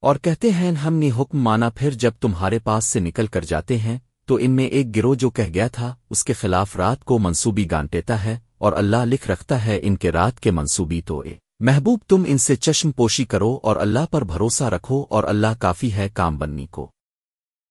اور کہتے ہیں، ہم نے حکم مانا پھر جب تمہارے پاس سے نکل کر جاتے ہیں، تو ان میں ایک گروہ جو کہہ گیا تھا، اس کے خلاف رات کو منصوبی گانٹیتا ہے اور اللہ لکھ رکھتا ہے ان کے رات کے منصوبی تو اے۔ محبوب، تم ان سے چشم پوشی کرو اور اللہ پر بھروسہ رکھو اور اللہ کافی ہے کام بننی کو۔